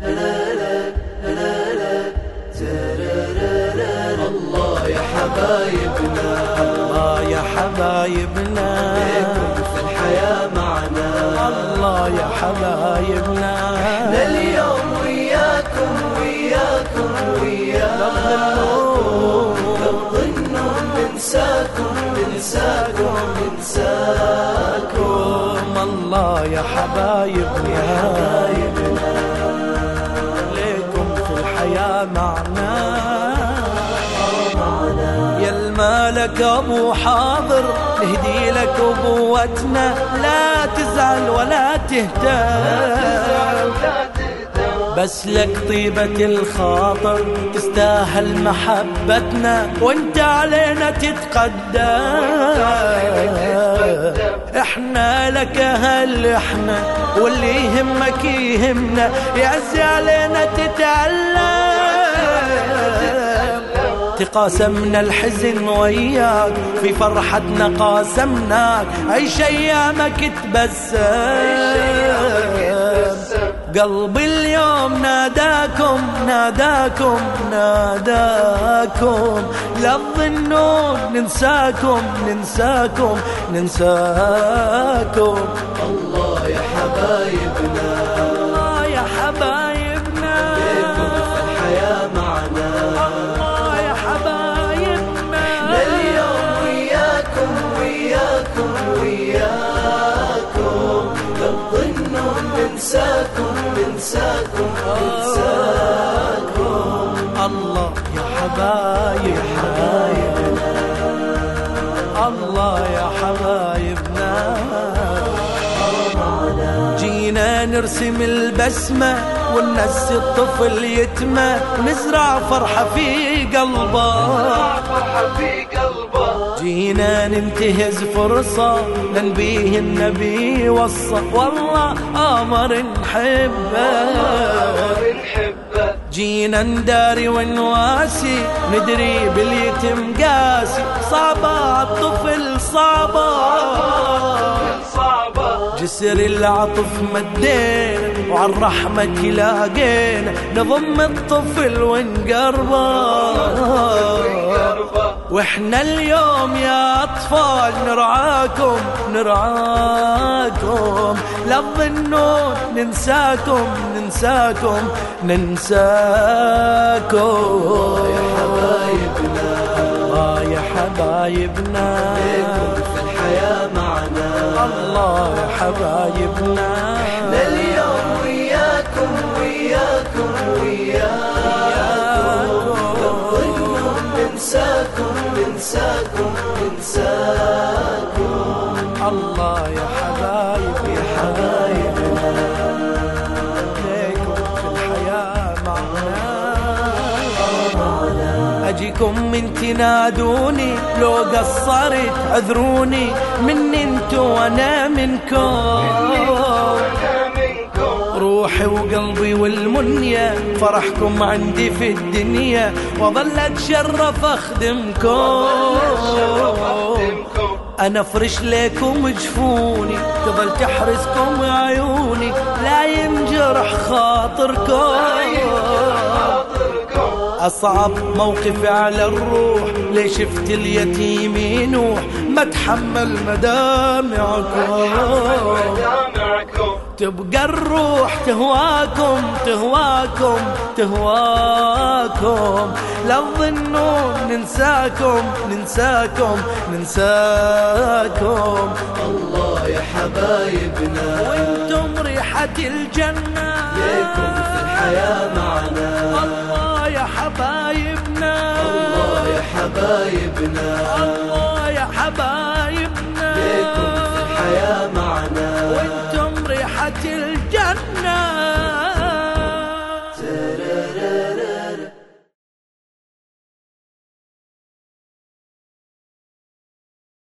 الله يا حبايبنا الله يا حبايبنا. في الحياة معنا. الله يا حبايبنا. لليوم وياكم وياكم وياكم. لو ظنوا ننساكم ننساكم ننساكم الله يا حبايبنا. يا المالك أبو حاضر نهدي لك ابوتنا لا تزعل ولا تهتم بس لك طيبة الخاطر تستاهل محبتنا وانت علينا تتقدم. إحنا لك أهل إحنا واللي يهمك يهمنا. يعز علينا تتعلم تقاسمنا الحزن وياك في فرحتنا قاسمناك عيش ايامك تبسم قلبي اليوم ناداكم ناداكم ناداكم. لا تظنون ننساكم ننساكم ننساكم. الله. ننساكم ننساكم ننساكم الله يا حبايبنا الله يا حبايبنا. جينا نرسم البسمة وننسي الطفل يتمة ونزرع فرحة في قلبه فرحة في قلبه. جينا ننتهز فرصة لنبيه النبي وصى. والله آمر نحبه جينا نداري ونواسي ندري باليتم قاسي. صعبة الطفل صعبة. جسر العطف مدينا وعن رحمة لاقينا. نضم الطفل ونقربه. وإحنا اليوم يا اطفال نرعاكم نرعاكم. لا تظنون ننساكم ننساكم ننساكم. حبايبنا الله يا حبايبنا. في الحياة معنا الله يا حبايبنا. لليوم وياكم وياكم وياكم. ظنوا ننساكم. ننساكم ننساكم الله يا حبايبي يا حبايبنا ليكم في الحياة معنا. أجيكم من تنادوني لو قصرت عذروني. مني انتو وأنا منكم. روحي وقلبي والمنية فرحكم عندي في الدنيا وظل اتشرف اخدمكم أنا فرش لكم جفوني تظل تحرسكم عيوني لا ينجرح خاطركم. أصعب موقف على الروح ليش شفت اليتيم ينوح؟ ما تحمل مدامعكم. تبقى الروح تهواكم تهواكم تهواكم. لا تظنون ننساكم ننساكم ننساكم. الله يا حبايبنا. وأنتم ريحة الجنة. ليكم في الحياة معنا. الله يا حبايبنا. الله يا حبايبنا.